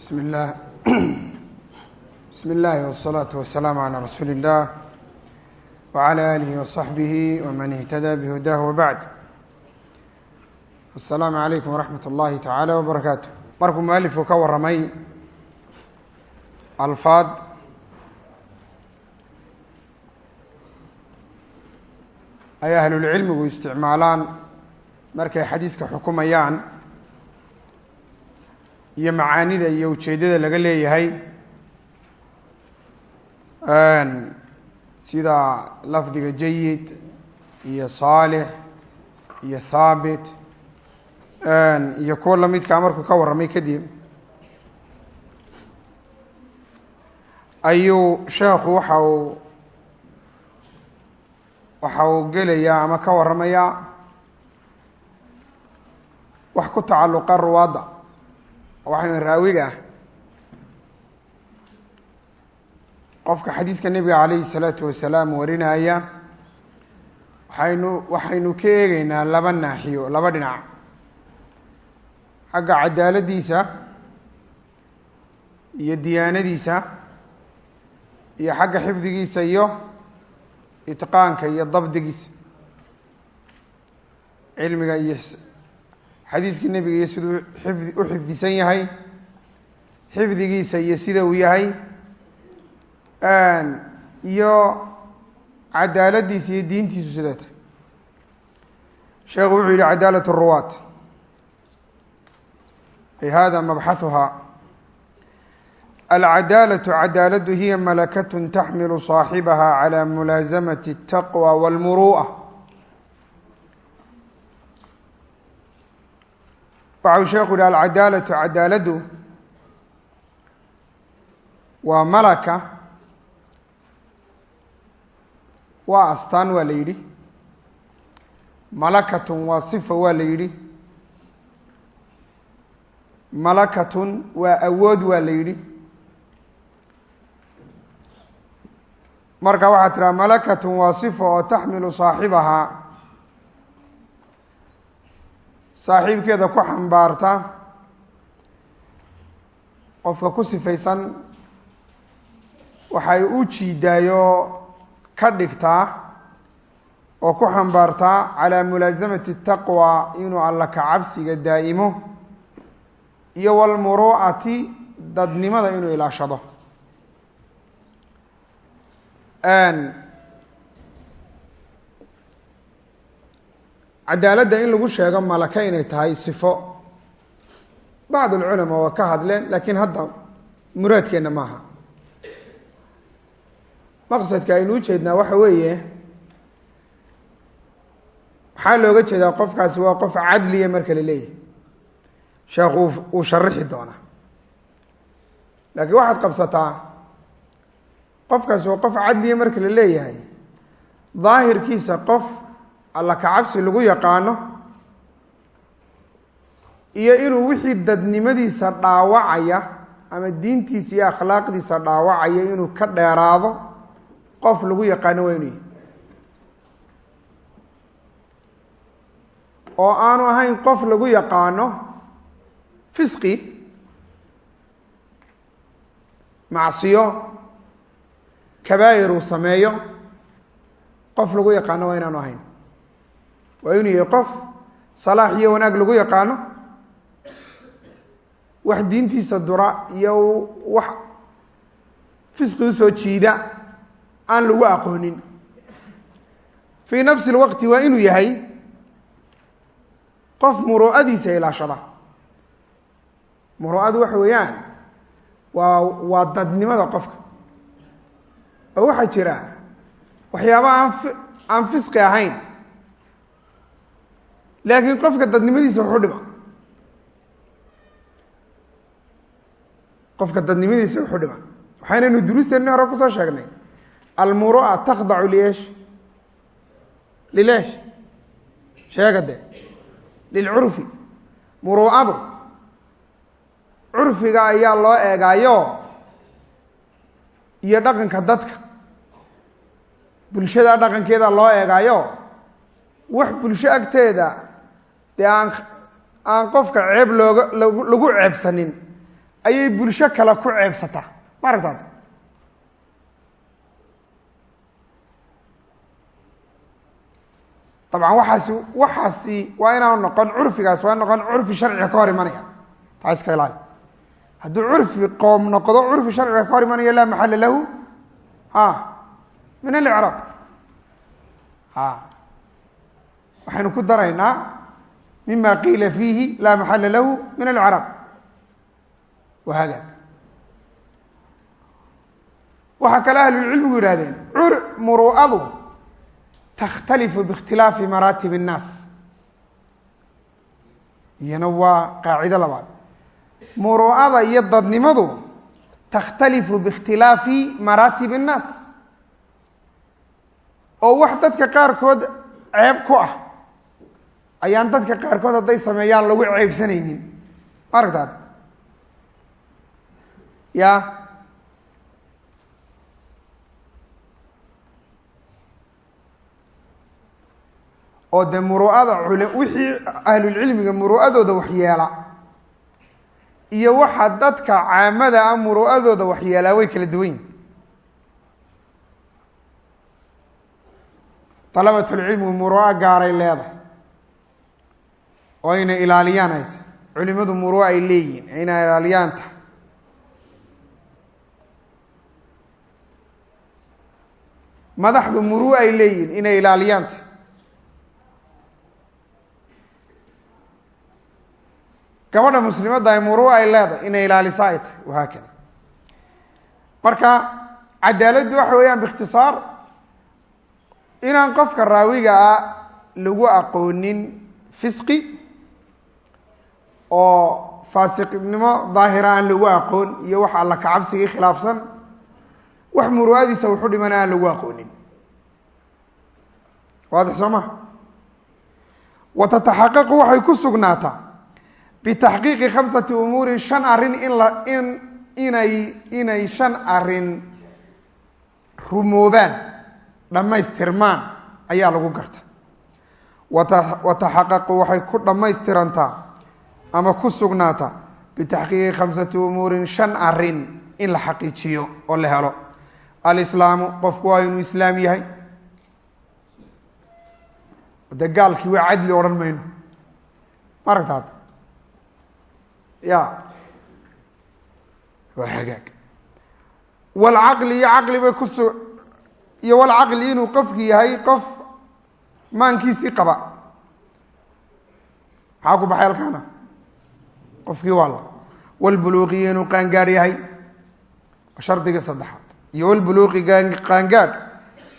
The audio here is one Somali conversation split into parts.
bismi illaah bismi illaahi wasalaatu wasalaamu calaa rasuuli illah wacalaa aalihi wasaxbihi waman ihtadaa bihudaah wabacd asalaamu calaykum waraxmat اllahi tacaala wabarakaatu markuu mualifku ka waramay alfaad ay ahlulcilmigu isticmaalaan markay xadiiska xukumayaan iyo macaanida iyo ujeeddada laga leeyahay sida lafdiga jayid iyo saalix iyo thaabit iyo kuwa lamidkaa markuu ka warramay kadib ayuu sheekhu waxa uu waxa uu gelayaa ama ka warramayaa wax ku tacalluqa ruwaadda waxaynu raawiga qofka xadiiska nebiga calayhi salaatu wasalaam warinaya waxaynu waxaynu ka eegeynaa laba naaxiyo laba dhinac. Xagga cadaaladdiisa iyo diyaanadiisa iyo xagga xifdigiisa iyo itqaanka iyo dabdigiisa. Cilmiga iyo xadiiskii nebiga iyo siduu xifdi u xifdisan yahay xifdigiisa iyo sida uu yahay iyo cadaaladdiisa iyo diintiisu siday tahay sheekhu wuxuu yihi cadaalat الruwaat ay hada mabxaثuha alcadaalaة cadaaladu hiya malakaة taxmilu صaaxibaha calى mulaazamaة الtaqwى wاlmuruءة waxa uu sheekhu yihi alcadaalaةu cadaaladu waa malaka waa astaan waa la yidhi. Malakatun waa sifa waa la yidhi. Malakatun waa awood waa la yidhi. Marka waxaa tiraa malakatun waa sifa oo taxmilu saaxibahaa saaxiibkeeda ku xambaarta qofka ku sifaysan waxay u jiidaayo ka dhigtaa oo ku xambaartaa calaa mulaasamati taqwa inuu alla ka cabsiga daa'imo iyo walmuru'ati dadnimada inuu ilaashado cadaaladda in lagu sheego malaka inay tahay sifo. Bacd alculamaa waa ka hadleen laakiin hadda muraadkeenna maaha. Maqsadka aynu u jeednaa waxa weeye maxaa looga jeedaa qofkaasi waa qof cadliya marka la leeyahay. Sheekhu uu sharixi doonaa. Laakiin waxaad qabsataa qofkaasi waa qof cadliya marka la leeyahay. Daahirkiisa qof alla kacabsi lagu yaqaano iyo inuu wixii dadnimadiisa dhaawacaya ama diintiisa iyo akhlaaqdiisa dhaawacaya inuu ka dheeraado qof lagu yaqaano waa inuu yahy oo aanu ahayn qof lagu yaqaano fisqi macsiyo kabaa'ir uu sameeyo qof lagu yaqaano waa inaanu ahayn waa inuu yahay qof salaax iyo wanaag lagu yaqaano? Wax diintiisa dura iyo wax fisqi u soo jiida aan lagu aqoonin. Fii nafsi lwaqti waa inuu yahay qof muru'adiisa ilaashada. Muru'adu waxa weeyaan waa waa dadnimada qofka. Oo waxaa jira waxyaaba aan aan fisqi ahayn laakiin qofka dadnimadiisa wuxu dhima qofka dadnimadiisa wuxu dhima waxaynaynu duruusteeni hore ku soo sheegnay. Almuru'a takhdacu liesh lileesh sheega de lilcurfi muru'adu. Curfiga ayaa loo eegaayo iyo dhaqanka dadka. Bulshada dhaqankeeda loo eegaayo. Wax bulsho agteeda dee aan aan qofka ceeb looga lagu ceebsanin ayay bulsho kale ku ceebsataa. Ma aragtaad? Dabcan waxaasi waxaasi waa inaanu noqon curfigaas waa noqon curfi sharciga ka hor imanaya. Taa iska ilaali. Hadduu curfi qoom noqdo curfi sharciga ka hor imanayo laa maxala lahu. A min alicraab. A waxaynu ku daraynaa mima qiila fiihi laa maxala lahu min alcarab wahaada waxaa kale ahlulcilmigu yihahdeen muruuadu takhtalifu biikhtilaafi maraatib اnnaas iyana waa qaacido labaad muruuada iyo dadnimadu takhtalifu biikhtilaafi maraatib اnnaas oo wax dadka qaarkood ceeb ku ah ayaan dadka qaarkood hadday sameeyaan lagu ceebsanaynin. Ma aragtaad ya? Oo de muru'ada wixii ahlulcilmiga muru'adooda waxyeela. Iyo waxa dadka caamada ah muru'adooda waxyeelaa way kala duwan. Yihin dalabatulcilmigu muru'a gaaray leedahay oo ayna ilaaliyaan ay tahy culimadu muru'a ay leeyihiin ayna ilaaliyaan tahay. Madaxdu muru'a ay leeyihiin inay ilaaliyaan tahy gabadha muslimadda ay muru'a ay leedahay inay ilaaliso ay tahay wahaakada marka cadaaladdu waxa weeyaan biikhtisaar inaan qofka raawiga ah lagu aqoonin fisqi oo faasiqnimo daahira aan lagu aqoon iyo wax alla kacabsigii khilaafsan wax muru'adiisa wuxu dhiman aan lagu aqoonin. Waadix soo ma? Wa tataxaqaqu waxay ku sugnaataa bitaxqiiqi khamsati umuurin shan arrin in la in inay inay shan arrin rumoobaan dhammaystirmaan ayaa lagu garta wa taxaqaqu waxay ku dhammaystirantaa ama ku sugnaataa bitaxqiiqi khamsati umuurin shan arrin in la xaqiijiyo oo la helo. Alislaamu qofku waa inuu islaam yahay. De gaalkii waa cadli odhan mayno. Ma aragta waa hagaag. Walcaqli iyo caqli bay kusu iyo walcaqli inuu qofki yahay qof maankiisii qaba. Maxaa ku baxay halkaana qofkii waa la. Walbuluuqiyo inuu qaangaadh yahay. Shardiga saddexaad. Iyo walbuluuqi qaangaadh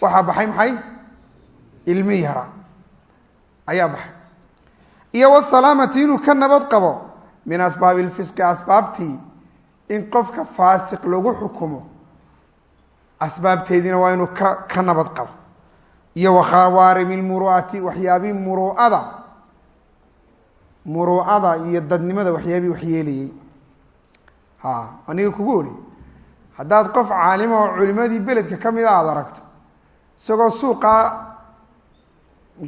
waxaa baxay maxay? Ilmi yara. Ayaa baxay. Iyo wasalaamati inuu ka nabad qabo min asbaabi lfisqi asbaabtii in qofka faasiq lagu xukumo. Asbaabteediina waa inuu ka ka nabad qabo. Iyo wakhawaarimi lmuru'ati waxyaabii muru'ada muru'ada iyo dadnimada waxyaabii waxyeelayey ha aniga kugu ori haddaad qof caalima oo culimadii beledka ka mida aada aragto isagoo suuqaa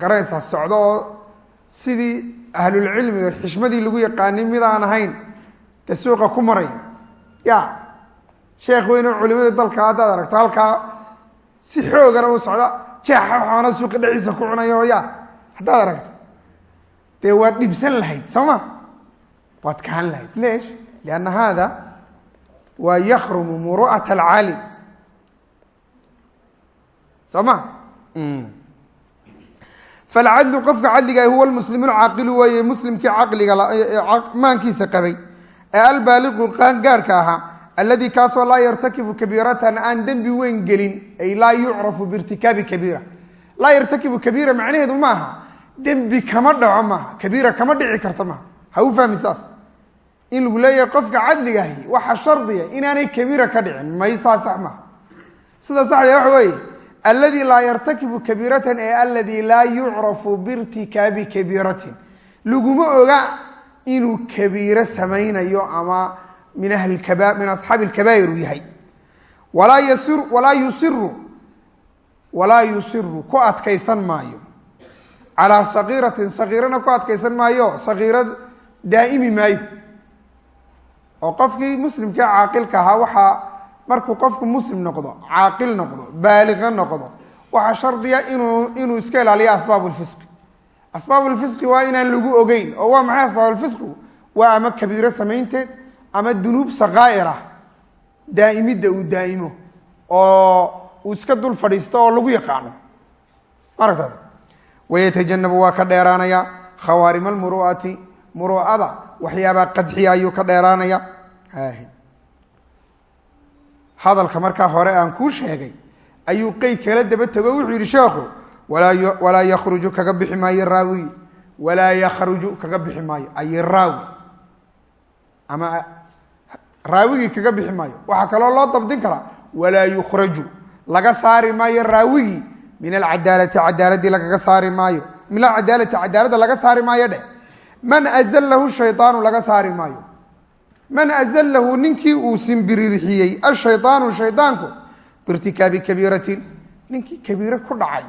garanaysaa socdo oo sidii ahlulcilmiga xishmadii lagu yaqaanay mid aan ahayn dee suuqa ku maraya ya sheekh weyn oo culimadii dalka haddaad aragto halkaa si xoogana u socda jeexa waxaana suuqa dhexdiisa ku cunayo ya. Haddaad aragto dee waad dhibsan lahayd soo ma? Waad kaan lahayd. Leesh lianna hada waa yakrumu muru'at alcaalim soo ma? Falcadlu qofka cadligaah huwa lmuslimu lcaaqilu weeye muslimkii caqliga maankiisa qabay ee albaaliqu qaangaarhka ahaa alladii kaasoo laa yartakibu kabiiratan aan dembi weyn gelin ay laa yucrafu biirtikaabi kabiira. Laa yartakibu kabiira macnaheedu ma aha dembi kama dhaco maaha. Kabiira kama dhici karta maaha. Ha u fahmi saas. In lagu leeyahay qofka cadligaahi waxa shardiya inaanay kabiira ka dhicin maysaa sax maaha. Sida saxda waxa weeye alladii laa yartakibu kabiiratan ee aladii laa yucrafu biirtikaabi kabiiratin. Laguma oga inuu kabiiro samaynayo ama min asxaabi lkabaa'ir uu yahay. Walaa yusiru ku adkaysan maayo calaa sakiiratin sakiirana ku adkaysan maayo sakiiro daa'imi maayo. Oo qofkii muslimkii caaqilka ahaa waxaa markuu qofku muslim noqdo caaqil noqdo baaliqa noqdo waxaa shardiya inuu inuu iska ilaaliyo asbaab lfisqi asbaab lfisqi waa inaan lagu ogeyn oo waa maxay asbaab lfisqigu waa ama kabiiro samaynteed ama dunuub sakaa'ir ah daa'imidda uu daa'imo oo uu iska dul fadhiisto oo lagu yaqaano. Maaragta waytajanabu waa ka dheeraanaya khawaarim almuru'ati muru'ada waxyaabaa qadxiya ayuu ka dheeraanaya hadalka markaa hore aan kuu sheegay ayuu qeyd kala daba tego wuxuu yidhi sheekhu walaa yakhruju kaga bixi maayo raawigi walaa yakhruju kaga bixi maayo ay raawi ama raawigii kaga bixi maayo waxaa kaloo loo dabdin karaa walaa yukhraju laga saari maayo raawigii min alcadaalati cadaaladii lagaga saari maayo. Min alcadaalati cadaaladda laga saari maayo dheh man azalahu shaydaanu laga saari maayo. Man azalahu ninkii uu simbiririxiyey ashaydaanu shaydaanku biirtikaabi kabiiratin ninkii kabiiro ku dhacay.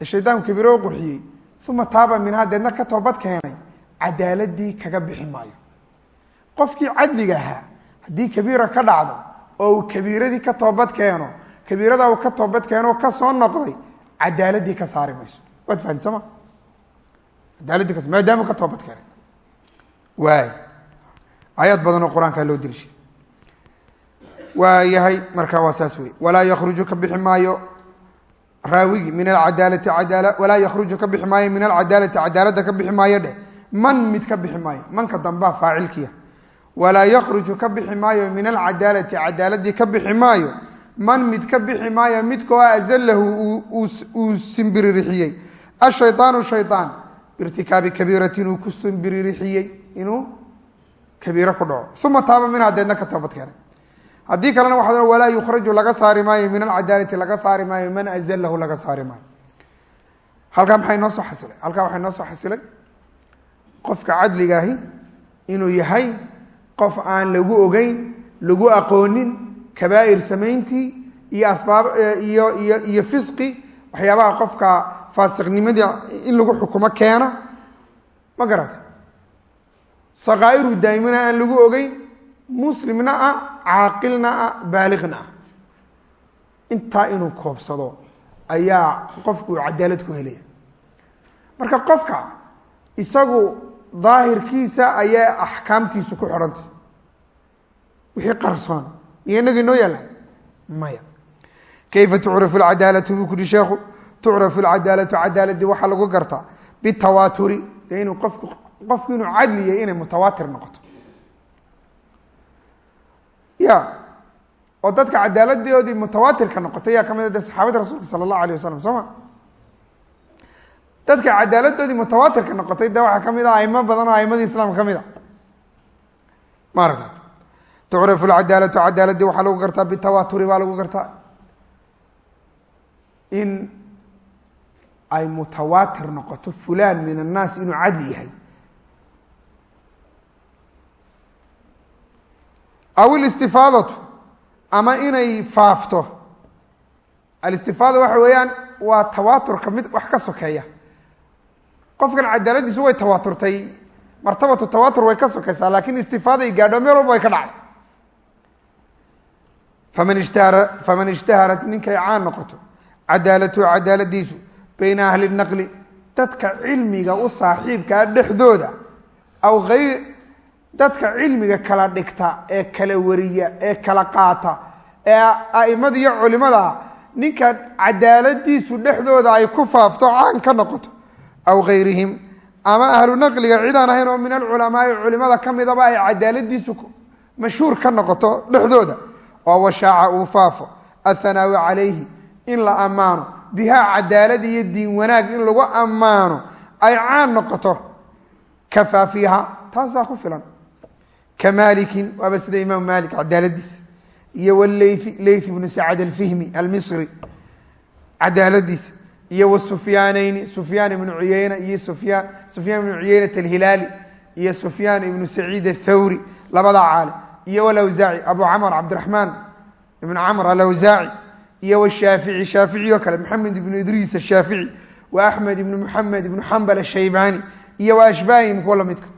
Ee kabiiro u qurxiyey. Uma taaba minhaa deedna ka toobad keenay cadaaladii kaga bixi maayo. Qofkii cadliga ahaa haddii kabiira ka dhacdo oo uu kabiiradii ka toobad keeno kabiirada ka toobad keeno ka soo noqday cadaaladii ka saari mayso. Waad fahamti soo ma? Cadaaladii ka maadaamuu ka toobad keenay waay aayaad badan oo qur'aankaa loo deliishaday waa yahay marka waa saas wey walaa yakhruju ka bixi maayo raawigi min alcadaalati cadaala walaa yakhruju ka bixi maayo min alcadaalati cadaaladda ka bixi maayo dheh. Man mid ka bixi maayo manka dambaa faacilkiya. Walaa yakhruju ka bixi maayo min alcadaalati cadaaladii ka bixi maayo man mid ka bixi maayo midkoo azalahu uu simbiririxiyey ashaydaanu shaydaan biirtikaabi kabiiratin uu ku simbiririxiyey inuu kabiiro ku dhaco. Uma taaba minhaa deedna ka toobad keenay. Haddii kalena waxa walaa yukhraju laga saari maayo min alcadaalati laga saari maayo man azalahu laga saari maayo. Halkaa maxay noo soo xasilay? Halkaa waxay noo soo xasilay qofka cadligaahi inuu yahay qof aan lagu ogeyn lagu aqoonin kabaa'ir samayntii iyo asbaab iyo iyo iyo fisqi waxyaabaha qofka faasiqnimadii in lagu xukumo keena ma garata. Sakaa'iru daa'imana aan lagu ogeyn muslimna ah caaqilna ah baaliqna ah. Intaa inuu koobsado ayaa qofku cadaalad ku helaya. Marka qofka isagu daahirkiisa ayaa axkaamtiisu ku xidhantay. Wixii qarsoon miya inagii noo yaallaan maya kayfa tucrafu alcadaalatu buu kuhi sheekhu tucrafu alcadaalatu cadaaladii waxaa lagu gartaa bitawaaturi inuu qofku qofku inuu cadli yahay inay mutawaatir noqoto ya oo dadka cadaaladoodii mutawaatirka noqotay yaa ka mid a de saxaabada rasuulka sala allahu alayh wasalam soo ma dadka cadaaladoodii mutawaatirka noqotay de waxaa ka mid ah aimo badan oo aimadii islaamka ka mid a maaragta tucrafu alcadaalatu cadaaladii waxaa lagu gartaa bitawaaturi baa lagu gartaa in ay mutawaatir noqoto fulaan min annaas inuu cadli yahay aw ilistifaadatu ama inay faafto alistifaada waxa weeyaan waa tawaaturka mid wax ka sokeeya qofkan cadaaladiisu way tawaaturtay martabatu tawaatur way ka sokeysaa laakiin istifaaday gaadho meel walba way ka dhacday faman ishtahara faman ishtaharat ninkay caan noqoto cadaalatuhu cadaaladiisu bayna ahli naqli dadka cilmiga u saaxiibkaa dhexdooda aw dadka cilmiga kala dhigta ee kala wariya ee kala qaata ee aimada iyo culimada ninka cadaaladiisu dhexdooda ay ku faafto caan ka noqoto aw kayrihim ama ahlu naqliga cidaan ahayn oo min alculamaai culimada ka midaba ay cadaaladiisu mashhuur ka noqoto dhexdooda oo washaaca uu faafo athanaawi calayhi in la ammaano. Bihaa cadaalad iyo diin wanaag in lagu ammaano ay caan noqoto kafaa fiiha taasaa ku filan. Ka maalikin waaba sida imaam maalik cadaaladiisa iyo wleythi leyth ibnu sacad alfihmi almisri cadaaladiisa iyo wsufyaaneyni sufyaan ibnu cuyeyna iyo sufyaan sufyaan ibnu cuyeynat alhilaali iyo sufyaan ibnu saciid athawri labada caale iyo walawsaaci abu camr cabdiraxmaan ibnu camr alawsaaci iyo wshaafici shaafici oo kale maxamed ibnu idriis ashaafici wa axmed ibnu muxamed ibnu xambal ashaybani iyo wa ashbaahihim kuwa lamidka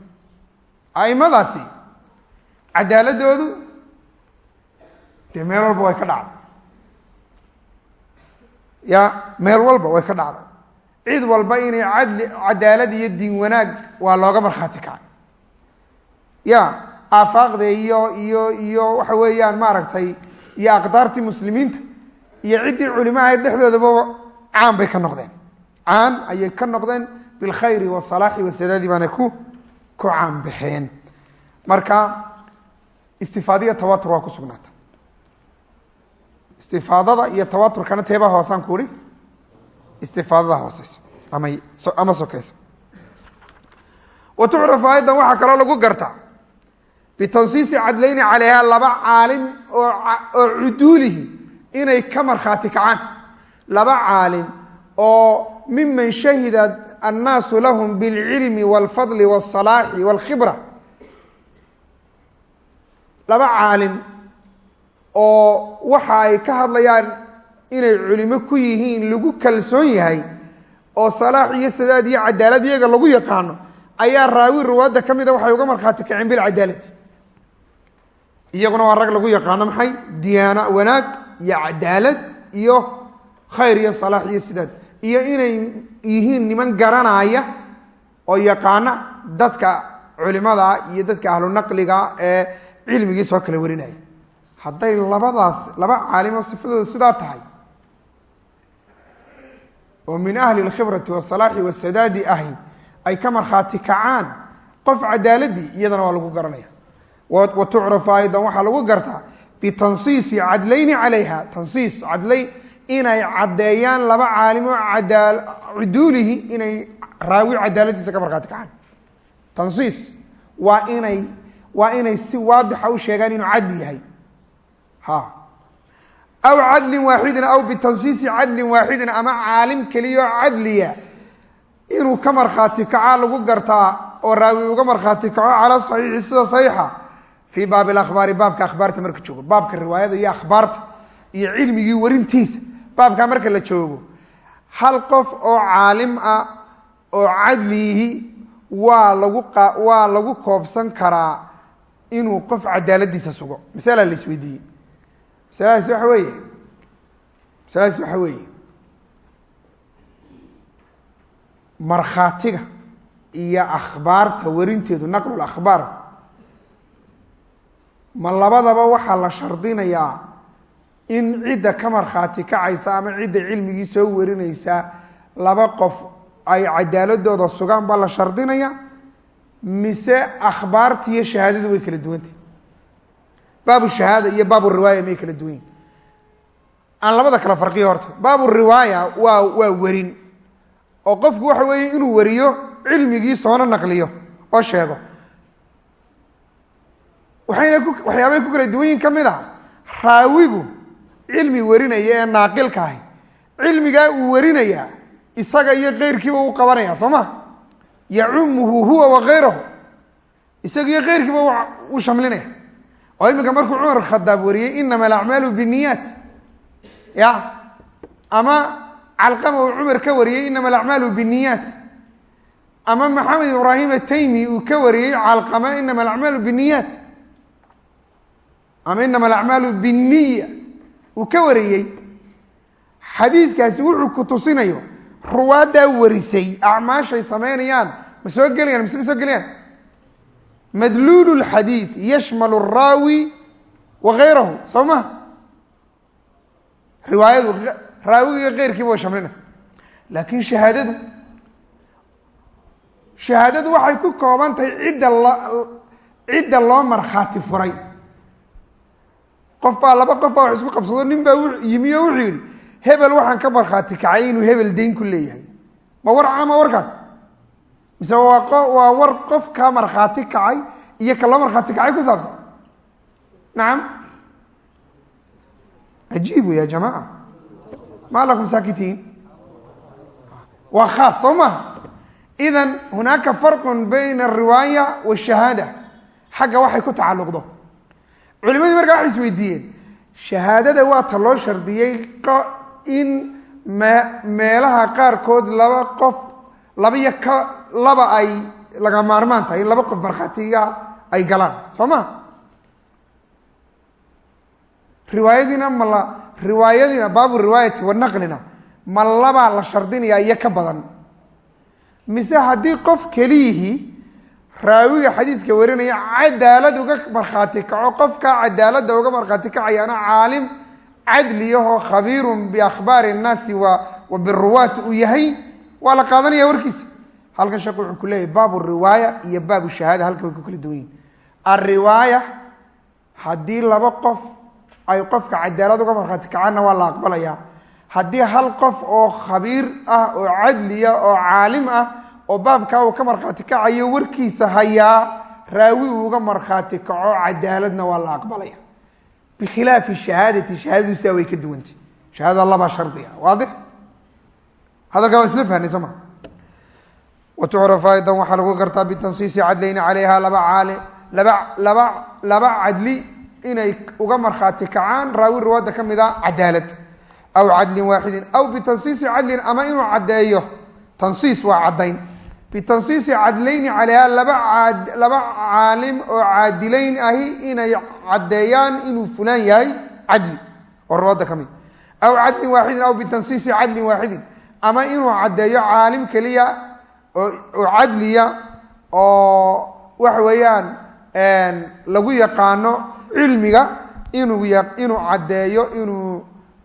aimadaasi cadaaladoodu dee meel walba way ka dhacday. Ya meel walba way ka dhacday. Cid walba inay cadli cadaalad iyo diin wanaag waa looga markhaati kacay ya aafaaqda iyo iyo iyo waxa weeyaan maaragtay iyo aqdaartii muslimiinta iyo ciddii culimaha dhexdoodaba caan bay ka noqdeen. Caan ayay ka noqdeen bilkhayri wasalaaxi wasadaadi baana ku ku caanbaxeen marka istifaadiya tawatur waa ku sugnaata. Istifaadada iyo tawaturkana teebaa hoosaan ku ihi istifaadada hooseysa ama ama sokeysa wa tucrafu waxaa kaloo lagu gartaa bitansiisi cadlayni calayha laba caalim oo cuduulihi inay ka markhaati kacaan laba caalim oo miman shahida annaasu lahum bilcilmi walfadli walsalaaxi walkhibra laba caalim oo waxa ay ka hadlayaan inay culimo ku yihiin lagu kalsoon yahay oo salaax iyo sadaad iyo cadaalad iyaga lagu yaqaano ayaa raawi ruwaadda ka mida waxay uga markhaati kaceen bilcadaalati iyaguna waa rag lagu yaqaano maxay? Diyaana wanaag iyo cadaalad iyo khayr iyo salaax iyo sidaad. Iyo inay yihiin niman garanaya oo yaqaana dadka culimada iyo dadka ahlu naqliga ee cilmigii soo kala warinaya. Hadday labadaas laba caalimo sifadoodu sidaa tahay oo min ahli اlkhibrati wasalaaxi wasadaadi ahi ay ka markhaati kacaan qof cadaaladii iyadana waa lagu garanaya wa tucrafu aydan waxaa lagu gartaa bitansiisi cadlayni calayha. Tansiis cadlay inay caddeeyaan laba caalimo cuduulihi inay raawi cadaaladiisa ka markhaati kacaan. Tansiis waa inay waa inay si waadixa u sheegaan inuu cadli yahay. Ha. Aw cadlin waaxidin aw bitansiisi cadlin waaxidin ama caalim keliyo cadliya inuu ka markhaati kacaa lagu gartaa oo raawi uga markhaati kaco calaa saxiixi sida saxiixa fii baabi akhbaari baabka akhbaarta marka joogo. Baabka riwaayada iyo akhbaarta iyo cilmigii warintiisa baabkaa marka la joogo. Hal qof oo caalim ah oo cadliyihi waa lagu waa lagu koobsan karaa inuu qof cadaaladiisa sugo. Masalaa la isweydiiyey. Masaladaasi waxa weeye. Masaladaasi waxa weeye. Markhaatiga iyo akhbaarta warinteedu naqlu akhbaar ma labadaba waxaa la shardinayaa in cidda ka markhaati kacaysa ama cidda cilmigii soo warinaysa laba qof ay cadaaladooda sugaan baa la shardinaya mise akhbaarti iyo shahaadadu way kala duwantah baabu shahaada iyo baabu riwaaya may kala duwanyin aan labada kala farqiyo horta. Baabu riwaaya waa waa werin oo qofku waxa weeye inuu wariyo cilmigii soona naqliyo oo sheego waxyaabay ku kala duwan yihiin ka mid a raawigu cilmi warinaya ee naaqilka ahi. Cilmigaa uu warinayaa isaga iyo keyrkiiba u qabanaya soo ma? Yacumuhu huwa wa kayrahu isaga iyo keyrkiiba u shamlinaya. Oo iminka markuu cumar khadaab wariyey inama alacmaalu biniyaat ya? Ama calqama uu cumar ka wariyey inama alacmaalu biniyaat ama maxamed ibraahim ataymi uu ka wariyey calqama inama alacmaalu biniyaat ama inama alacmaalu biniya uu ka wariyey. Xadiiskaasi wuxuu ku tusinayo ruwaaddaa warisay acmaashay samaynayaan. Ma soo gelayaan mise ma soo gelayaan madluul lxadiis yashmal araawi wa gayrahu soo ma riwaayadu raawiga iyo keyrkiiba way shamlinaysa laakiin shahaadadu shahaadadu waxay ku kooban tahay cidda lo cidda loo markhaati furay qof baa laba qof baa wax isku qabsado nin baa yimi oo wuxuu yidhi hebel waxaan ka markhaati kacay inuu hebel dayn ku leeyahay. Ma war caama warkaas mise waa war qof ka markhaati kacay iyo ka loo markhaati kacay ku saabsan? Nacam ajiibu ya jamaca maa lakum saakitiin? Waa khaas soo maha idan hunaaka farqun bayna alriwaaya waashahaada xagga waxay ku tacalluqdo culimadii markaa waxay isweydiiyeen shahaadada waa ta loo shardiyey in meelaha qaarkood laba qof laba iyo ka laba ay laga maarmaan tahay in laba qof markhaatiga ay galaan. Soo ma? Riwaayadiina ma la riwaayadiina baabu riwaayati wanaqlina ma labaa la shardinayaa iyo ka badan. Mise haddii qof keliyihii raawiga xadiiska warinaya cadaalad uga markhaati kaco qofkaa cadaaladda uga markhaati kacayaana caalim cadliyahoo khabiirun biakhbaari nnaasi wa biruwaati uu yahay. Waa la qaadanaya warkiisa. Halkan sheekh wuxuu ku leeyahy baabu riwaaya iyo baabu shahaada halkan way ku kala duwan yihiin alriwaaya haddii laba qof ay qofka cadaalad uga markhaati kacaanna waa la aqbalaya haddii hal qof oo khabiir ah oo cadliya oo caalim ah oo baabkaa uu ka markhaati kacayo warkiisa hayaa raawi uu uga markhaati kaco cadaaladna waa la aqbalaya. Bikhilaafi shahaadati shahaadadiisa way ka duwantay shahaadada labaa shardiga waadix? Hadalkaa waa isla fahnay sooma watucrafu aydan waxaa lagu gartaa bitansiisi cadlayni calayha laba caali laba laba laba cadli inay uga markhaati kacaan raawi riwaada ka mid a cadaalad. Aw cadlin waaxidin aw bitansiisi cadlin ama inuu caddeeyo bitansiisi cadlayni calayha laba caalim oo caadilayn ahi inay caddeeyaan inuu fulaan yahay cadli oo riwaada ka mid aw cadlin waaxidin aw bitansiisi cadlin waaxidin ama inuu caddeeyo caalim keliya oo cadliya oo waxa weeyaan lagu yaqaano cilmiga inuu caddeeyo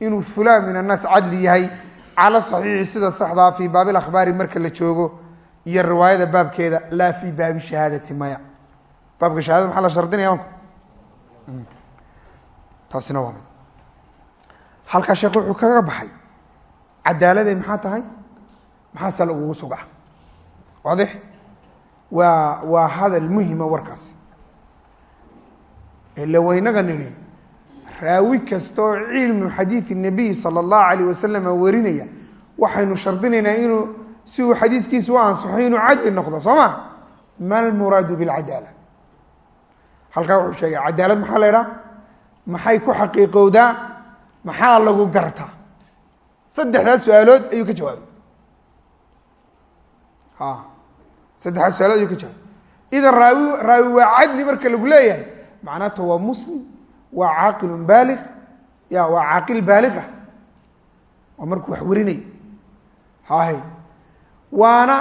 inuu fulaan min annaas cadli yahay cala saxiixi sida saxdaa fii baabi akhbaari marka la joogo iyo riwaayada baabkeeda laa fii baabi shahaadati maya. Baabka shahadada maxaa la shardinaya manku taasina waa halkaa sheekh wuxuu kaga baxay cadaaladay maxaa tahay? Maxaase lagugu suga waadix waa waa hadal muhima warkaasi. Ila waynaga nidhi raawi kastaoo cilmu xadiidi nabiy sala allahu alayh wasalam warinaya waxaynu shardinaynaa inuu si uu xadiiskiisa u ansaxo inuu cadli noqdo soo ma? Ma lmuraadu bilcadaala halkaa wuxuu sheegay cadaalad maxaa la idhaha maxay ku xaqiiqowdaa? Maxaa lagu gartaa? Saddexdaas su'aalood ayuu ka jawaabay. A saddexdaas su'aalood ayuu ka jawaabay. Idan raawi raawi waa cadli marka lagu leeyahay. Macnaata waa muslim waa caaqilun baaliq ya waa caaqil baaliq ah. Markuu wax warinay. Hahay waana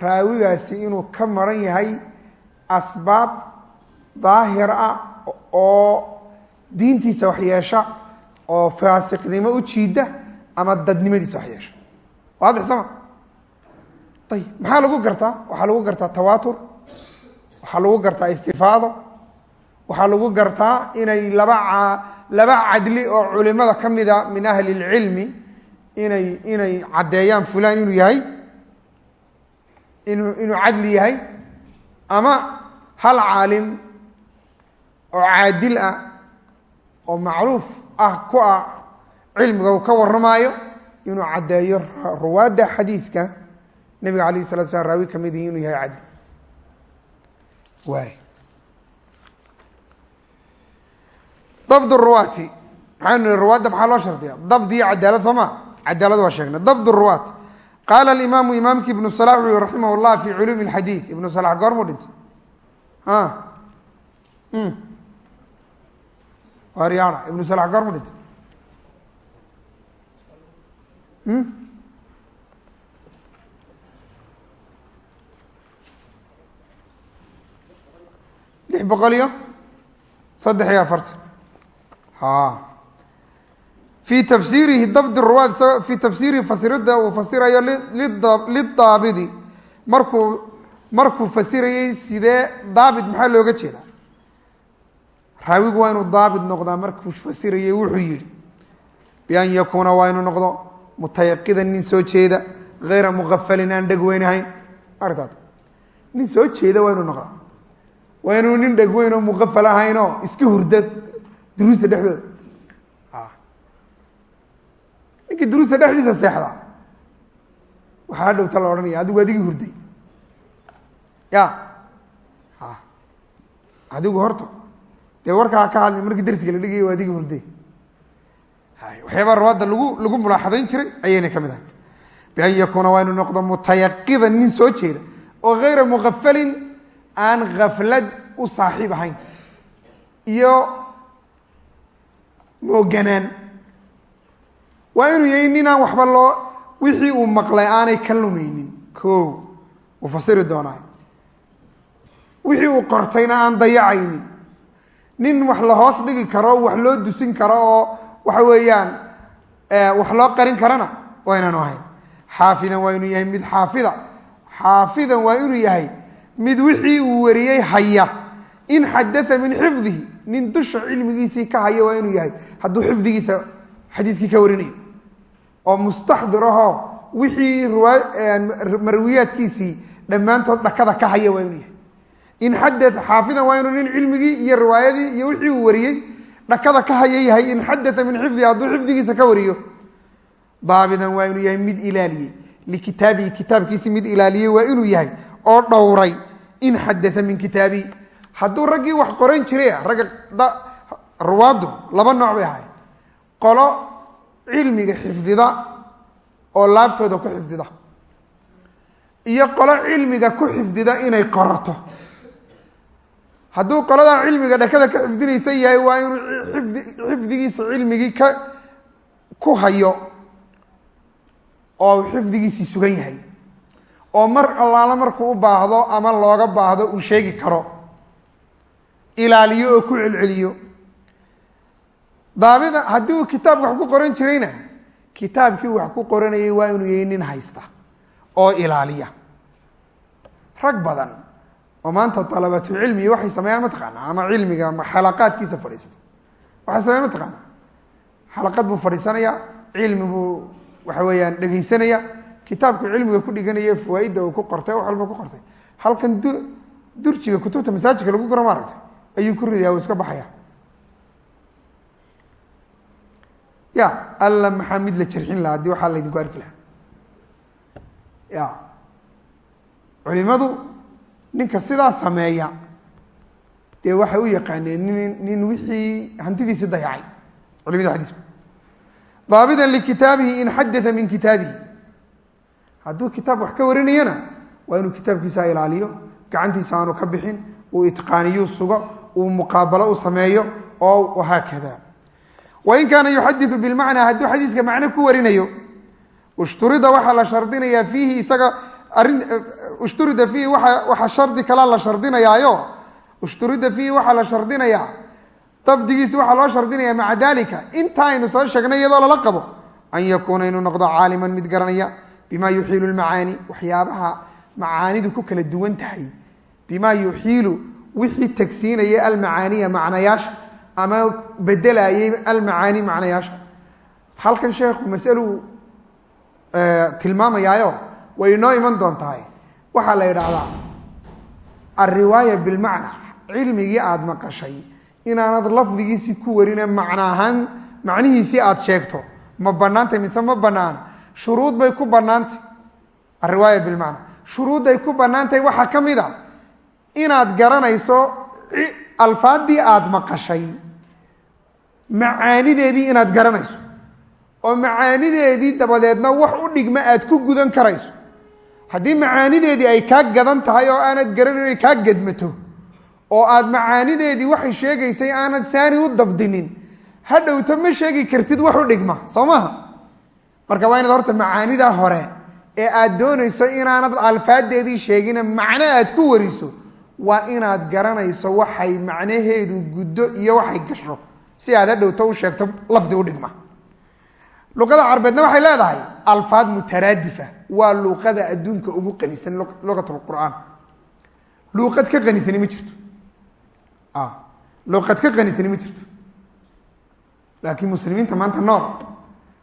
raawigaasi inuu ka maran yahay asbaab daahir ah oo diintiisa wax yeesha oo faasiqnimo u jiida ama dadnimadiisa wax yeesha waadix sama? Ayib maxaa lagu gartaa? Waxaa lagu gartaa tawaatur waxaa lagu gartaa istifaado waxaa lagu gartaa inay laba laba cadli oo culimada ka mida min ahli اlcilmi inay inay caddeeyaan fulan inuu yahay inuu inuu cadli yahay ama hal caalim oo caadil ah oo macruuf ah ku ah cilmiga uu ka warramaayo inuu caddeeyo ruwaadda xadiiska nebiga alayh الsalatu slam raawi ka mid ihi inuu yahay cadli. Waay dabd ruwaati. Maxaynu nihi ruwaadda maxaa loo shardiya dabd iyo cadaalad soo maa cadaalad waa sheegnay. Dabd ruwaat qaala alimaamu imaamki ibnu salax wuxu yihi raximah llah fi culuumi اlxadiid ibnu salax goormuu dhintay waryaana ibnu salax goormuu dhintay lix boqol iyo saddex iyo afartan fii tafsiirihi dabd ruwaad fii tafsiirihi fasirida uu fasirayo lidaabidi markuu markuu fasirayey sidee daabit maxaa looga jeedaa raawigu waa inuu daabit noqdaa markuu fasirayey wuxuu yihi bian yakuuna waa inuu noqdo mutayaqidan nin soo jeeda hayra muqafalin aan dhegweynahayn artaad nin soo jeeda waa inuu noqdaa waa inuu nin dhegweyn oo muqafal ahaynoo iska hurda duruusta dhexdooda ninkii duruusta dhexdiisa seexda waxaa dhowta la odhanaya adigu adigii hurday. Ya. Adigu horta dee warkaa ka hadli markii darsiga la dhigaya waa adigii hurday. Waxyaabaa rawaadda lagu lagu mulaaxadayn jiray ayayna ka mid ahayd. Bian yakuuna waa inuu noqdo mutayaqidan nin soo jeeda oo hayra muqafalin aan khaflad u saaxiib ahayn. Iyo mooganaan waa inuu yahay ninaan waxba loo wixii uu maqlay aanay ka lumaynin. Ko wuu fasiri doonaa wixii uu qortayna aan dayacaynin. Nin wax la hoos dhigi karo wax loo dusin karo oo waxa weeyaan wax loo qarin karana waa inaanu ahayn. Xaafidan waa inuu yahay mid xaafida. Xaafidan waa inuu yahay mid wixii uu wariyey haya. In xadaa min xifdihi nin dusha cilmigiisii ka haya waa inuu yahay. Hadduu xifdigiisa xadiiskii ka warinayo oo mustaxdir ahoo wixii marwiyaadkiisii dhammaantood dhakada ka haya waa inuu yahay. In xada xaafidan waa inuu nin cilmigii iyo riwaayadii iyo wixii uu wariyey dhakada ka haya yahay in xadaa min xifdihi hadduu xifdigiisa ka wariyo daabidan waa inuu yahay mid ilaaliyey likitaabihi kitaabkiisi mid ilaaliyey waa inuu yahay oo dhowray in xadaa min kitaabii hadduu raggii wax qoran jiray ragga ruwaaddu laba nooc bay ahay qolo cilmiga xifdida oo laabtooda ku xifdida. Iyo qolo cilmiga ku xifdida inay qorato. Hadduu qoladaa cilmiga dhakada ka xifdinaysa yahay waa inuu xifdigiisa cilmigii ka ku hayo oo xifdigiisii sugan yahay. Oo mar allaala markuu u baahdo ama looga baahdo uu sheegi karo. Ilaaliyo oo ku celceliyo daabida haddii uu kitaabka wax ku qoran jirayna kitaabkii wax ku qoranayay waa inuu yahay nin haysta oo ilaaliya. Rag badan oo maanta alabatu cilmigi waxay sameeyaan mataqaanaa ama cilmiga xalaqaadkiisa fadhiista waxay sameeyaan mataqaanaa xalaqad buu fadhiisanaya cilmi buu waxa weeyaan dhegaysanaya kitaabku cilmiga ku dhiganaya fawaaidda uu ku qortay wax walba ku qortay. Halkan durjiga kutubta masaajidka lagu guro maaragtay ayuu ku ridaya uu iska baxaya ya alla maxaa mid la jarxin lahaa? Haddii waxaa laydinku arki lahaa. Ya. Culimadu ninka sidaa sameeya dee waxay u yaqaaneen nin nin wixii hantidiisi dayacay. Culimada xadiisku daabida likitaabihi in xadaa min kitaabihi. Hadduu kitaab wax ka warinayana waa inuu kitaabkiisa ilaaliyo gacantiisa aanu ka bixin uu itqaaniyu sugo uu muqaabalo u sameeyo oo haakada wain kaana yuxadiu bilmacnaa hadduu xadiiska macno ku warinayo ushturida waxaa la shardinayaa fiihi isaga arrin ushturida fiihi waa waxaa shardi kalaa la shardinayaayo ushturida fiihi waxaa la shardinayaa dabdigiisa waxaa loo shardinaya maca dalika inta aynu soo sheegnay iyadoo lala qabo an yakuuna inuu noqdo caaliman mid garanaya bima yuxiilu lmacaani waxyaabaha macaanidu ku kala duwan tahay. Bima yuxiilu wixii tagsiinaya almacaaniya macnayaasha ama bedelayay almacaani macnayaasha halkan sheekhu masaluu tilmaamayaayo way inoo iman doontahay. Waxaa la yidhaahdaa alriwaaya bilmacna cilmigii aada maqashay inaanad lafdigiisii ku warine macno ahaan macnihiisii aada sheegto. Ma banaantay mise ma banaana shuruud bay ku banaantay alriwaaya bilmacna. Shuruudday ku banaantahay waxaa ka mid a inaad garanayso alfaaddii aada maqashay macaanideedii inaad garanayso oo macaanideedii dabadeedna wax u dhigma aad ku gudan karayso. Haddii macaanideedii ay kaa gadan tahay oo aanad garanayn ay kaa gedmato oo aad macaanideedii waxay sheegaysay aanad saani u dabdinin ha dhowto ma sheegi kartid wax u dhigma soo maaha marka waa inaad horta macaanidaa hore ee aad doonayso inaanad alfaadeedii sheegina macno aad ku wariso waa inaad garanayso waxay macnaheedu guddo iyo waxay gasho si aad ha dhowto u sheegto lafdi u dhigma. Luqada carbeedna waxay leedahay alfaad mutaraadifa waa luuqada adduunka ugu qanisan luqat qur'aan. Luuqad ka qanisani ma jirto. Luuqad ka qanisani ma jirto. Laakiin muslimiinta maanta nool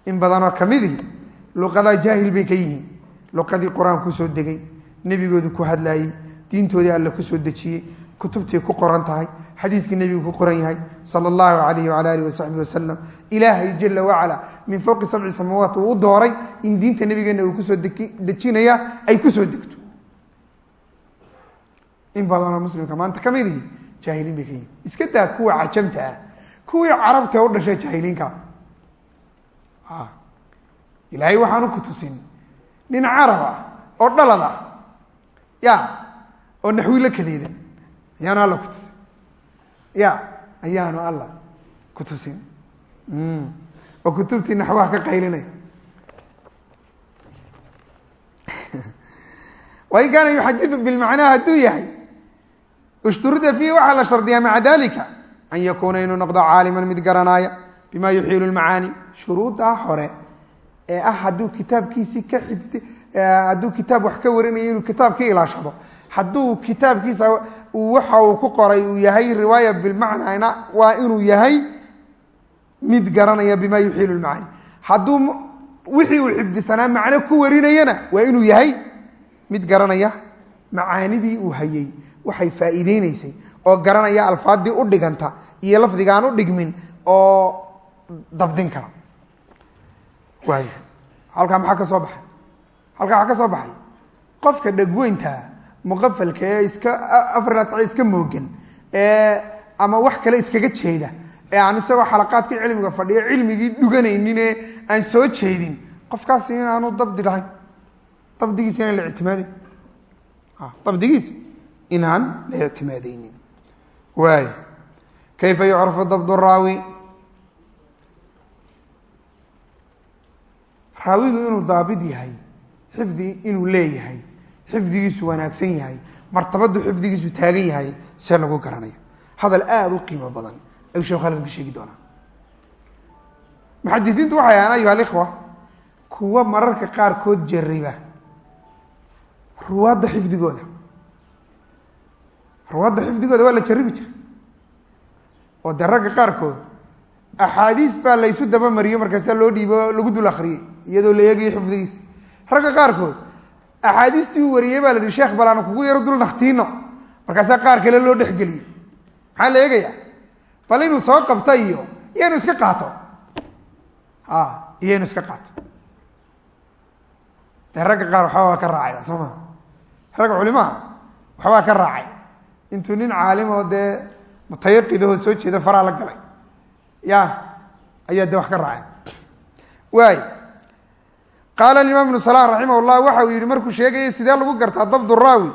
in badanoo kamidihi luqadaa jaahil bay ka yihiin. Luqadii qur'aan ku soo degay nebigoodu ku hadlaayey diintoodii alle ku soo dejiyey kutubtii ku qoran tahay xadiiskii nebigu ku qoran yahay sala allahu alayhi wala alih wasaxbi wasalam ilaahay jala wacala min fowqi sabci samawaat uu u dooray in diinta nebigeenna uu ku soo dejinaya ay ku soo degto. In badanoo muslimka maanta ka mid ihi jaahiliin bay ka yihiin iska daa kuwa cajamta ah kuwii carabta u dhashay jaahiliinka. Ilaahay waxaanu ku tusin nin carab ah oo dhalad ah ya oo naxwi la kadeedan ayaanu alla ku tusin ya ayaanu alla ku tusin. Oo kutubtii naxwaha ka qaylinay wain kaana yuxadiu bilmacnaa hadduu yahay ishturida fiihi waxaa la shardiyaa maca dalika an yakuuna inuu noqdo caaliman mid garanaaya bima yuxiilu lmacaani shuruuddaa hore ee ah hadduu kitaabkiisii ka xifdi hadduu kitaab wax ka warinayo inuu kitaab ka ilaashado. Hadduu kitaabkiisa waxa uu ku qoray uu yahay riwaaya bilmacnana waa inuu yahay mid garanaya bima yuxiilu lmacaani hadduu wixii uu xifdisanaa macno ku warinayana waa inuu yahay mid garanaya macaanidii uu hayey waxay faa'iideynaysay oo garanaya alfaadii u dhiganta iyo lafdigaan u dhigmin oo dabdin kara. Waay halkaa maxaa ka soo baxay? Halkaa waxaa ka soo baxay? Qofka dhegweynta muqafalka ee iska afarlaadsac iska moogan ee ama wax kale iskaga jeeda. Ee aan isagoo xalaqaadka cilmiga fadhiyo cilmigii dhuganaynin ee aan soo jeedin. Qofkaasi inaanu dabdi lahayn dabdigiisa inaan la ictimaaday dabdigiisa inaan la ictimaadaynin waay. Kayfa yucrafu dabd raawi? Raawigu inuu daabid yahay xifdi inuu leeyahay xifdigiisu wanaagsan yahay martabadu xifdigiisu taagan yahay see lagu garanayo. Hadal aada u qiimo badan ayuu sheekh halkan ka sheegi doonaa. Muxadisiintu waxay ahaan ayuha alikhwa kuwa mararka qaarkood jariba ruwaadda xifdigooda. Ruwaadda xifdigooda waa la jaribi jira oo dee ragga qaarkood axaadiis baa laysu dabamariyo markaasaa loo dhiibo lagu dul akriyey iyadoo la eegayo xifdigiisa. Ragga qaarkood axaadiistii uu wariyey baa la yihi sheekh balaanu kugu yaro dul naktiino markaasaa qaar kale loo dhexgeliyey maxaa la eegaya bal inuu soo qabta iyo iyo iska qaato iyo inu iska qaato dee ragga qaar waxbaa ka raacay soo maa ragga culimaa waxbaa ka raacay intuu nin caalim oo dee mutayaqidahoo soo jeeda faraa la galay ya ayaa de wax ka raaceen waay qaala imaam ibnu salah raximah waxa uu yihi markuu sheegayay sidee lagu gartaa dabd raawi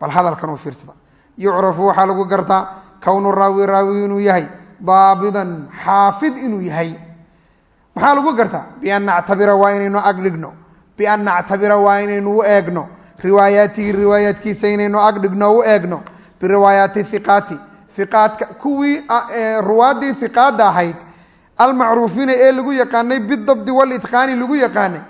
bal hadalkan uu fiirsada. Yucrafu waxaa lagu gartaa kownu raawi raawi inuu yahay daabidan xaafid inuu yahay. Maxaa lagu gartaa bian nactabira waa inaynu agdhigno bian nactabira waa inaynu u eegno riwaayaatihi riwaayaatkiisa inaynu agdhigno u eegno biriwaayaati iqaati iqaadka kuwii ruwaadii iqaada ahayd almacruufiina ee lagu yaqaanay bidabdi walitqaani lagu yaqaanay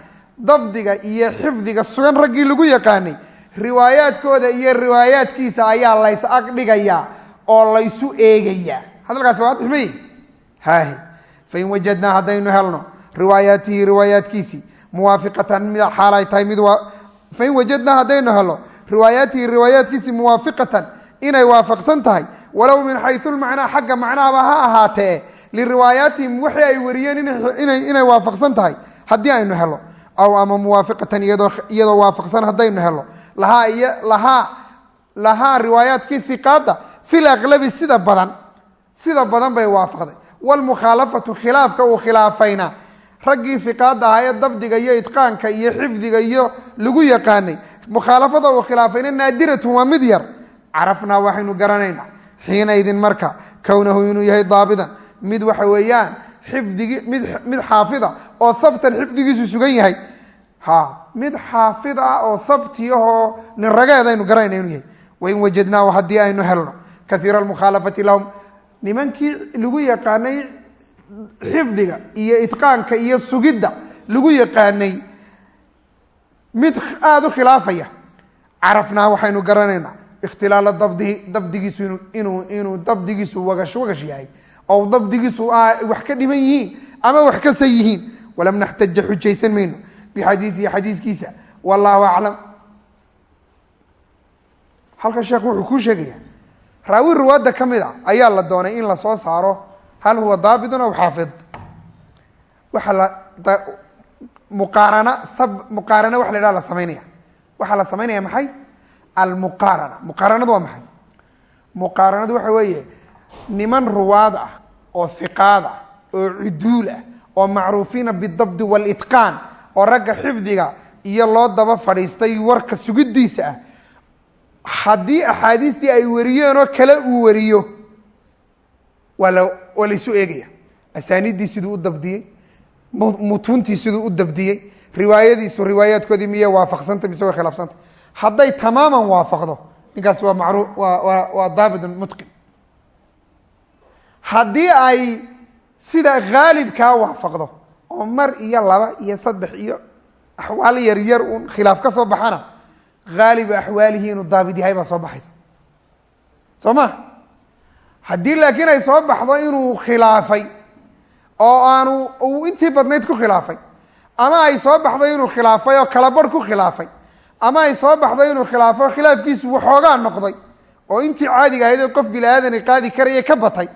dabdiga iyo xifdiga sugan raggii lagu yaqaanay. Riwaayaadkooda iyo riwaayaadkiisa ayaa lays agdhigayaa oo laysu eegayaa hadalkaasi waa adximay haahi fain wajadnaa haddaynu helno. Riwaayaatihi riwaayaadkiisii muwaafiqatan mid xaalay tahay mid fain wajadnaa haddaynu helno. Riwaayaatihi riwaayaadkiisii muwaafiqatan inay waafaqsan tahay. Walow min xayu lmacnaa xagga macnahaba ha ahaatee liriwaayaatihim waxii ay wariyeen inay waafaqsan tahay haddii aynu helo aw ama muwaafiqatan iyadoo waafaqsan haddaynu helo. Lahaa riwaayaadkii iqaada fil aqlabi sida badan sida badan bay waafaqday. Wlmukhaalafatu khilaafka uu khilaafayna. Raggii iqaada ahaa ee dabdiga iyo itqaanka iyo xifdiga iyo lagu yaqaanay. Mukhaalafada uu khilaafayna naadiratun waa mid yar. Carafnaa waxaynu garanaynaa. Xiina idin marka kownahu inuu yahay daabidan. Mid waxa weeyaan xifdigi mid mid xaafida oo habtan xifdigiisu sugan yahay ha mid xaafid ah oo habtiyahoo nin rageed aynu garanayna inuu yahay. Wain wajadnaahu haddii aynu helno. Kaiira almukhaalafati lahum. Nimankii lagu yaqaanay xifdiga iyo itqaanka iyo sugidda lagu yaqaanay mid aada u khilaafaya. Carafnaa waxaynu garanaynaa. Ikhtilaala dabdihi dabdigiisu inuu inuu dabdigiisu wagash wagash yahay. Oo dabdigiisu wax ka dhiman yihiin ama wax kasa yihiin. Walam naxtaja xujaysan mayno bixadiisihi xadiiskiisa wallaahu aclam halka sheekh wuxuu kuu sheegaya raawi ruwaadda ka mid a ayaa la doonay in la soo saaro hal huwa daabitun aw xaafid waxaa la muqaarana sab muqaarana waxa la yhaha la samaynaya waxaa la samaynaya maxay almuqaarana muqaaranadu waa maxay muqaaranadu waxa weeye niman ruwaad ah oo hiqaad ah oo cuduul ah oo macruufiina bidabdi walitqaan oo ragga xifdiga iyo loo daba fadhiistay warka sugidiisa ah. Haddii axaadiistii ay wariyeen oo kale uu wariyo waa la waa laysu eegaya. Asaaniiddii siduu u dabdiyey mutuuntii siduu u dabdiyey riwaayadiisu riwaayaadkoodii miyay waafaqsanta mise way khilaafsanta. Hadday tamaaman waafaqdo ninkaasi waa macru waa waa daabitun mutqin. Haddii ay sida haalibkaa waafaqdo oo mar iyo laba iyo saddex iyo axwaal yar yar uun khilaaf ka soo baxana haalibu axwaalihi inuu daabit yahay baa soo baxaysa. Soo ma? Haddii laakiin ay soo baxdo inuu khilaafay oo aanu uu intii badnayd ku khilaafay ama ay soo baxdo inuu khilaafay oo kala barh ku khilaafay ama ay soo baxdo inuu khilaafo khilaafkiisu waxoogaa noqday oo intii caadiga ahayd oo qof bini aadani qaadi karaya ka batay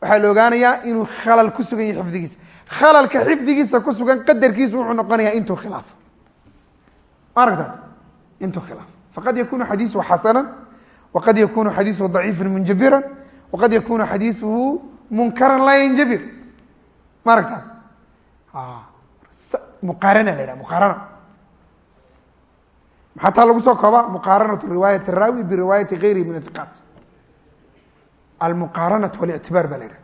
waxaa la ogaanayaa inuu khalal ku sugan yahay xifdigiisa khalalka xifdigiisa ku sugan qadarkiisu wuxuu noqonayaa intuu khilaafo ma aragtaad intuu khilaafo faqad yakunu xadiisuhu xasanan waqad yakunu xadiisuhu daciifan munjabiran waqad yakunu xadiisuhu munkaran laa yanjabir. Ma aragtaad muqaarana la yhaha muqaarana. Maxaa lagu soo koobaa? Muqaaranatu riwaayat raawi biriwaayati gayrihi min iqaat almuqaaranatu walictibaar baa la yidhaha.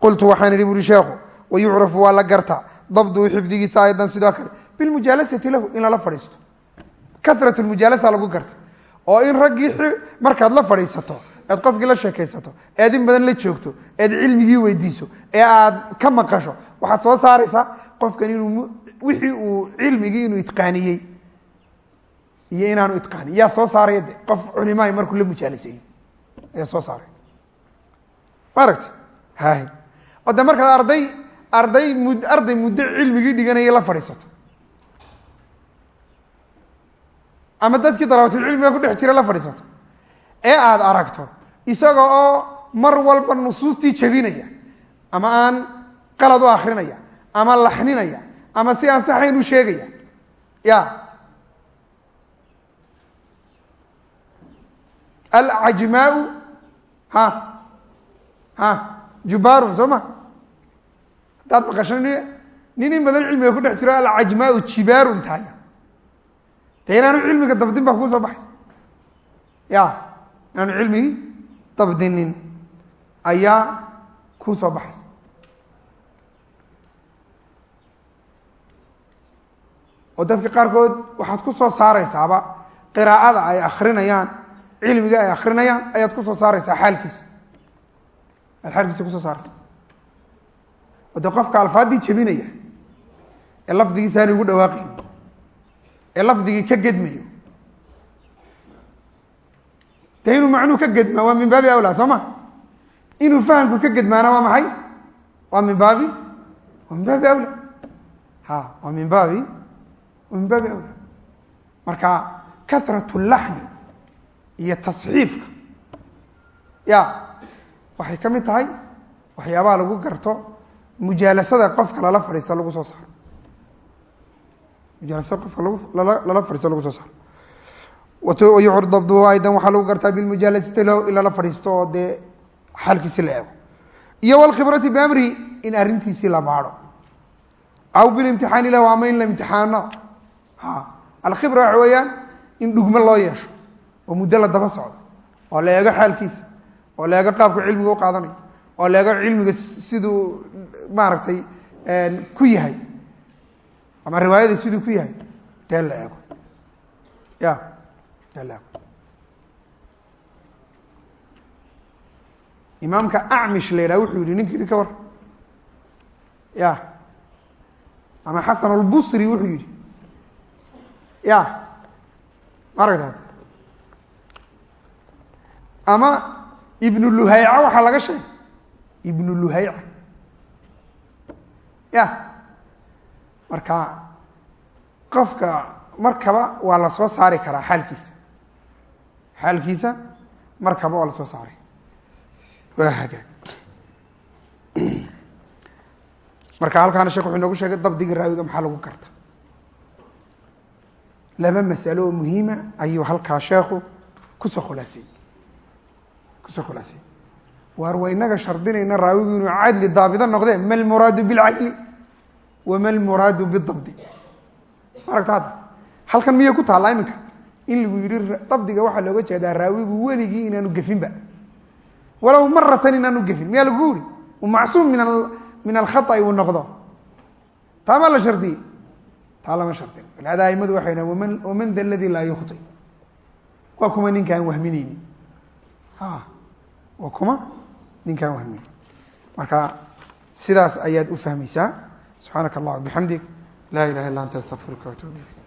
Qultu waxaan idhi buri sheekhu wayucrafu waa la gartaa dabduhu xifdigiisa aydan sidoo kale bilmujaalasati lahu in lala fadhiisto karat mujaalasa lagu garta oo in raggii markaad la fadhiisato eed qofkii la sheekaysato eed in badan la joogto eed cilmigii weydiiso ee aad ka maqasho waxaad soo saaraysaa qofkan inuu wixii uu cilmigii inuu itqaaniyey iyo inaanu itqaaniy yaa soo saaraya de qof culimaay markuu la mujaalasayo ayaa soo saaray ma aragti hay oo de arday mud arday muddo cilmigii dhiganaya la fadhiisato. Ama dadkii dalabatulcilmiga ku dhex jira la fadhiisato. Ee aada aragto isaga oo mar walba nusuustii jabinaya ama aan qalad u akrinaya ama laxninaya ama si aan saxayn u sheegaya. Ya. Alcajmaau ha ha jubaarun soo ma haddaad maqasho nin in badan cilmiga ku dhex jiro alcajmaau jibaarun tahay. De inaanu cilmiga dabdin baa kuu soo baxaysa ya inaanu cilmigii dabdinin ayaa kuu soo baxaysa oo dadka qaarkood waxaad ku soo saaraysaaba qiraa'ada ay akrinayaan cilmiga ay akrinayaan ayaad ku soo saaraysaa xaalkiisa. Ayaad xaalkiisa ku soo saaraysa dee qofka alfaaddii jebinaya ee lafdigiisa aan ugu dhawaaqayn ee lafdigii ka gedmayo de inuu macnuu ka gedmaa waa min baabi awlaa soo ma? Inuu fahamku ka gedmaana waa maxay? Waa min baabi waa min baabi awla ha waa min baabi waa min baabi awla marka karat laxni iyo tasxiifka. Ya waxay ka mid tahay waxyaabaha lagu garto mujaalasada qofka lala fadhiista lagu soo saaro. Mujaalasada qofka lala fadhiisto lagu soo saaro. Dabduhu aydan waxaa lagu gartaa bilmujaalasati lala fadhiisto oo dee xaalkiisi la eego. Iyo wlkhibrati biamrihi in arrintiisii la baadho. Aw bilimtixaani lahu ama in la imtixaano. Ha alkhibra waxa weeyaan in dhugmo loo yeesho oo muddo la daba socdo oo la eego xaalkiisa oo la eego qaabka cilmiga u qaadanayo oo la eego cilmiga siduu maaragtay ku yahay. Ama riwaayada siduu ku yahay. Dee la eego. Ya dee la eego. Imaamka acmish la yidhaha wuxuu yihi ninki ka war. Ya. Ama xasan albusri wuxuu yihi ya. Ma aragta ama ibnu luhayca waxaa laga sheegay ibnu luhayca ya. Marka qofka markaba waa la soo saari karaa xaalkiisa. Xaalkiisa markaba waa la soo saaray waa hagaag. Marka halkaana sheek wuxuu inoogu sheegay dabdiga raawiga maxaa lagu garta? Laba masalo oo muhiima ayuu halkaa sheekhu ku soo khulaasiyey. Kusoo khulaasiyey waar waa inaga shardinayna raawigu inuu cadli daabido noqde ma lmuraadu bilcadli wama lmuraadu bidabdi maaragta halkan miyay ku taallaa iminka in lagu yihi dabdiga waxaa looga jeedaa raawigu weligii inaanu gefinba. Walow maratan inaanu gefin miyaa lagu yihi macsuum min min alkhaai uu noqdo. Taamaa la shardiyey? Taa lama shardin. Wlaadaa aimadu waxay dhahan waman waman da ladii laa yukhti. Waa kuma ninkaan wahminayni a waa kuma ninkaan wahmineyni marka sidaas ayaad u fahmaysaa. Subxaanaka allah bixamdig laa ilaha illa anta astaqfiruka watuub ilayk